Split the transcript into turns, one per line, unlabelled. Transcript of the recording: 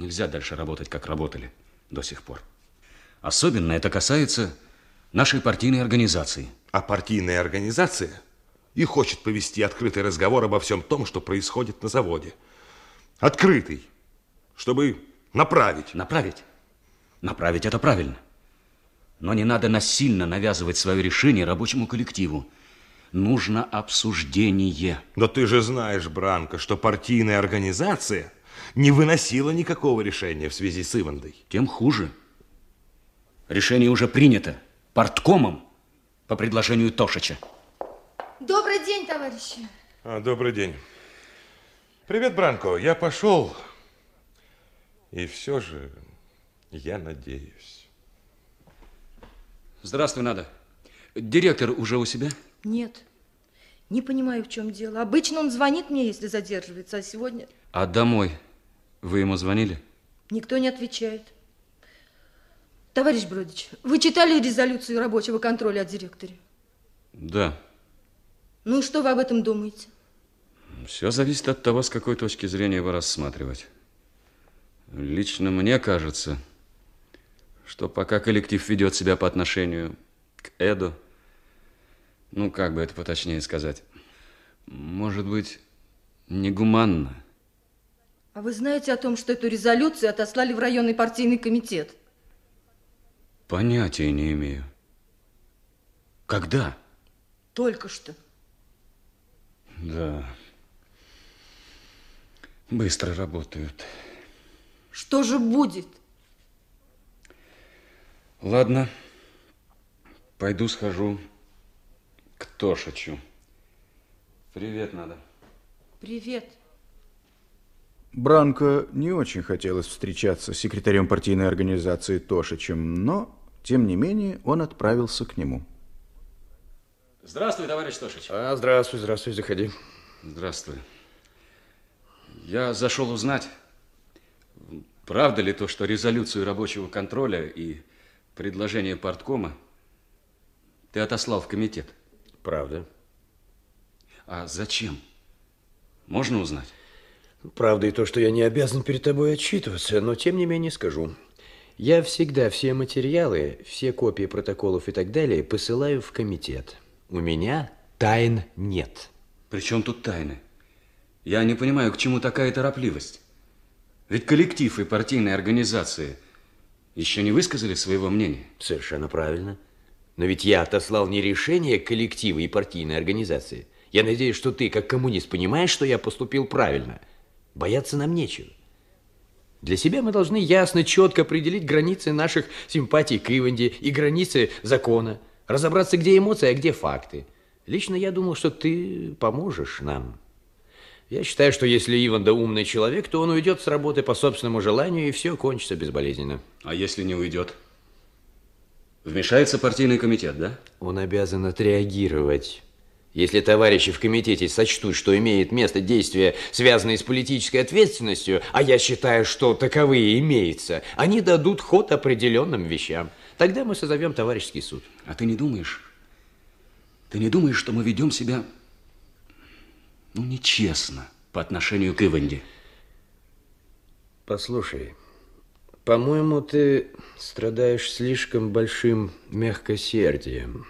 Нельзя дальше работать, как работали до сих пор. Особенно это касается нашей партийной организации.
А партийная организация и хочет повести открытый разговор обо всем том, что происходит на заводе. Открытый, чтобы направить.
Направить? Направить это правильно. Но не надо насильно навязывать свое решение рабочему коллективу. Нужно обсуждение.
Но ты же знаешь, Бранко, что партийная организация не выносила никакого решения в связи с Ивандой.
Тем хуже. Решение уже принято порткомом по предложению Тошича.
Добрый день, товарищи.
А, добрый день. Привет, Бранко. Я пошел. И все же я надеюсь.
Здравствуй, Надо. Директор уже у себя?
Нет. Не понимаю, в чем дело. Обычно он звонит мне, если задерживается, а сегодня...
А домой вы ему звонили?
Никто не отвечает. Товарищ Бродич, вы читали резолюцию рабочего контроля о директоре?
Да.
Ну и что вы об этом думаете?
Все зависит от того, с какой точки зрения его рассматривать. Лично мне кажется, что пока коллектив ведет себя по отношению к Эду, ну, как бы это поточнее сказать, может быть, негуманно.
А вы знаете о том, что эту резолюцию отослали в районный партийный комитет?
Понятия не имею. Когда?
Только что.
Да. Быстро работают.
Что же будет?
Ладно. Пойду схожу к Тошичу. Привет, надо.
Привет.
Бранко не очень хотелось встречаться с секретарем партийной организации Тошичем, но, тем не менее, он отправился к нему.
Здравствуй, товарищ Тошич.
А, здравствуй, здравствуй, заходи.
Здравствуй. Я зашел узнать, правда ли то, что резолюцию рабочего контроля и предложение парткома ты отослал в комитет?
Правда.
А зачем? Можно узнать?
Правда и то, что я не обязан перед тобой отчитываться, но тем не менее скажу. Я всегда все материалы, все копии протоколов и так далее посылаю в комитет. У меня тайн нет.
При чем тут тайны? Я не понимаю, к чему такая торопливость. Ведь коллектив и партийные организации еще не высказали своего мнения.
Совершенно правильно. Но ведь я отослал не решение коллектива и партийной организации. Я надеюсь, что ты, как коммунист, понимаешь, что я поступил правильно. Бояться нам нечего. Для себя мы должны ясно, четко определить границы наших симпатий к Иванде и границы закона. Разобраться, где эмоции, а где факты. Лично я думал, что ты поможешь нам. Я считаю, что если Иванда умный человек, то он уйдет с работы по собственному желанию, и все кончится безболезненно.
А если не уйдет? Вмешается партийный комитет, да?
Он обязан отреагировать. Если товарищи в комитете сочтут, что имеет место действия, связанные с политической ответственностью, а я считаю, что таковые имеются, они дадут ход определенным вещам. Тогда мы созовем товарищеский суд.
А ты не думаешь, ты не думаешь, что мы ведем себя, ну, нечестно по отношению к Иванде?
Послушай, по-моему, ты страдаешь слишком большим мягкосердием.